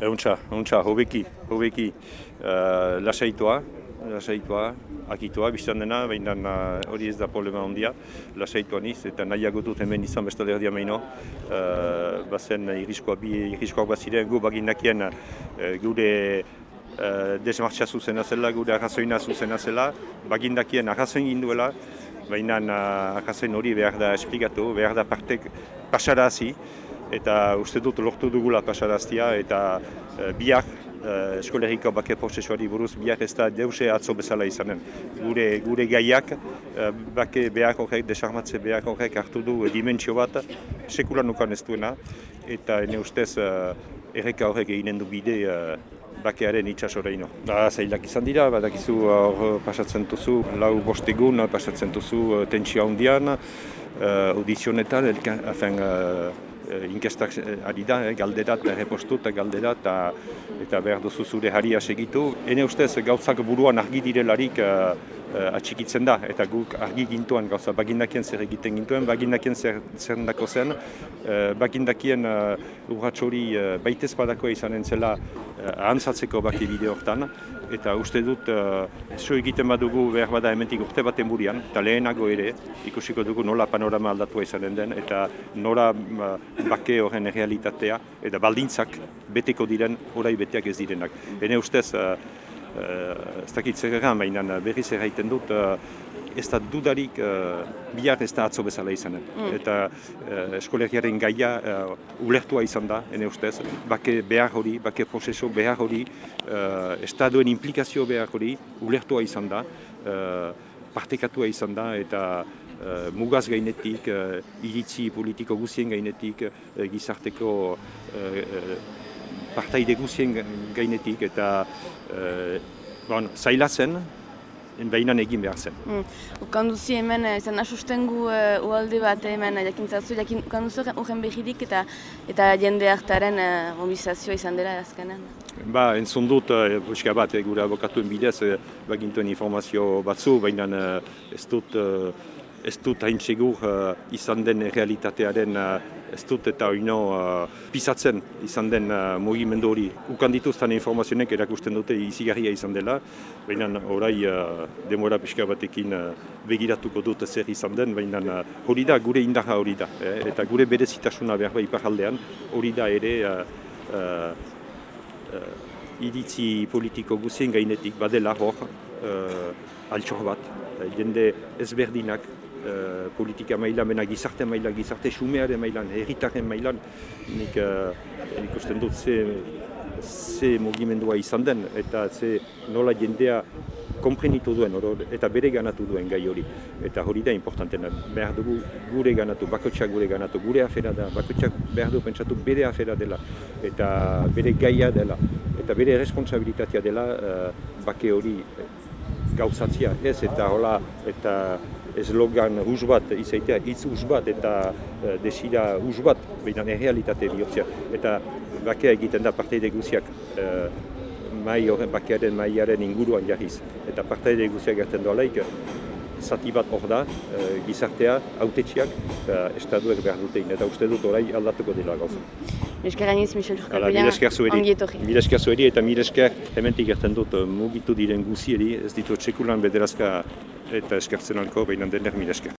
Euntza, euntza, hobeki, hobeki uh, lasaitua, lasaitua, akitua, biztan dena, baina hori ez da problema ondia, lasaitua niz, eta nahiago dut hemen izan bestale erdia meino, uh, bazen iriskoak bi iriskoak baziren gu baginakien uh, gure uh, desmartxa zuzena zela, gure arrazoina zuzena zela, bagindakien arrazoin ginduela, baina uh, arrazoin hori behar da esplikatu, behar da partek pasarazi, eta uste dut lortu dugula pasaraztia eta e, biak e, eskolegiko bake prozesuari buruz biak ez da deuse atzo bezala izanen. Gure, gure gaiak e, bake behar horrek, desarmatze behar horrek hartu du dimentsio bat sekulan nukan ez duena eta ene ustez e, erreka horrek eginen du bide e, bakearen itxasoreino. Ba, zailak izan dira, badakizu hor pasatzen duzu, lau bostegun pasatzen duzu tentsio handian, uh, audizionetan, elka, afen, uh, inkestak ari da, eh, galderat, errepostu eta galderat, eta, eta behar duzu zure haria segitu. Hene ustez, gauzak buruan argi direlarik uh, atxikitzen da, eta guk argi gintuan gauza. Bagindakien zer egiten gintuen, bagindakien zer, zer dako zen, uh, bagindakien uh, urratxori uh, baitez badako izan entzela uh, ahantzatzeko baki bide hortan, eta uste dut uh, zo egiten badugu behar bada hementik urte baten burian, eta lehenago ere ikusiko dugu nola panorama aldatua izanen den, eta nola uh, bake horren realitatea, eta baldintzak beteko diren, orai beteak ez direnak. Hene ustez, uh, uh, ez dakit zer baina berriz erraiten dut, uh, ez da dudarik uh, bihar ez da atzo bezala izanen. Mm. Eta uh, eskolegiaren gaia uh, ulertua izan da, ene ustez, bake behar hori, bake prozeso behar hori, uh, estaduen implikazio behar hori ulertua izan da, uh, partekatua izan da, eta uh, mugaz gainetik, uh, iritzi politiko guzien gainetik, uh, gizarteko uh, uh, partaide guzien gainetik, eta uh, bon, zaila zen, behinan egin behar zen. Mm. Ukanduzi hemen, izan asustengu uh, ualde bat hemen, jakintzazu, jakin, ukanduzu horren behirik eta eta jende hartaren uh, mobilizazioa izan dela azkenan. Ba, entzun dut, uh, bat, eh, gure abokatuen bidez, eh, bagintuen informazio batzu, baina uh, ez dut, uh, ez dut hain segur uh, izan den realitatearen uh, ez dut eta oino uh, pisatzen izan den uh, mugimendu hori. Ukan dituzten informazionek erakusten dute izigarria izan dela, baina orai uh, demora pixka batekin uh, begiratuko dut zer izan den, baina uh, hori da gure indarra hori da. Eh? Eta gure berezitasuna behar behar iparaldean hori da ere uh, uh, uh, iritzi politiko guzien gainetik badela hor uh, altxor bat. Jende ezberdinak uh, politika maila, mena gizarte maila, gizarte xumearen mailan, herritaren mailan, nik uh, ikusten dut ze, ze mugimendua izan den, eta ze nola jendea komprenitu duen, eta bere ganatu duen gai hori. Eta hori da importantena, behar dugu gure ganatu, bakotxak gure ganatu, gure afera da, bakotxak behar du pentsatu bere afera dela, eta bere gaia dela, eta bere responsabilitatea dela uh, bake hori gauzatzia, ez, eta hola, eta eslogan hus bat, izaitea hitz hus bat eta uh, desira hus bat, behinan errealitate bihurtzia. Eta bakea egiten da parteide guziak uh, mai horren bakearen maiaren inguruan jarriz. Eta parteide guziak gertzen doalaik, zati bat hor da, uh, gizartea, autetxiak, uh, estaduek behar dutein. Eta uste dut orai aldatuko dela gauza. Milesker aniz, Michel Urkapela, ongi etorri. Milesker zuheri eta milesker hementik gertzen dut mugitu diren guzieri, ez ditu txekulan bederazka eta eskertzen alko, behinan dener milesker.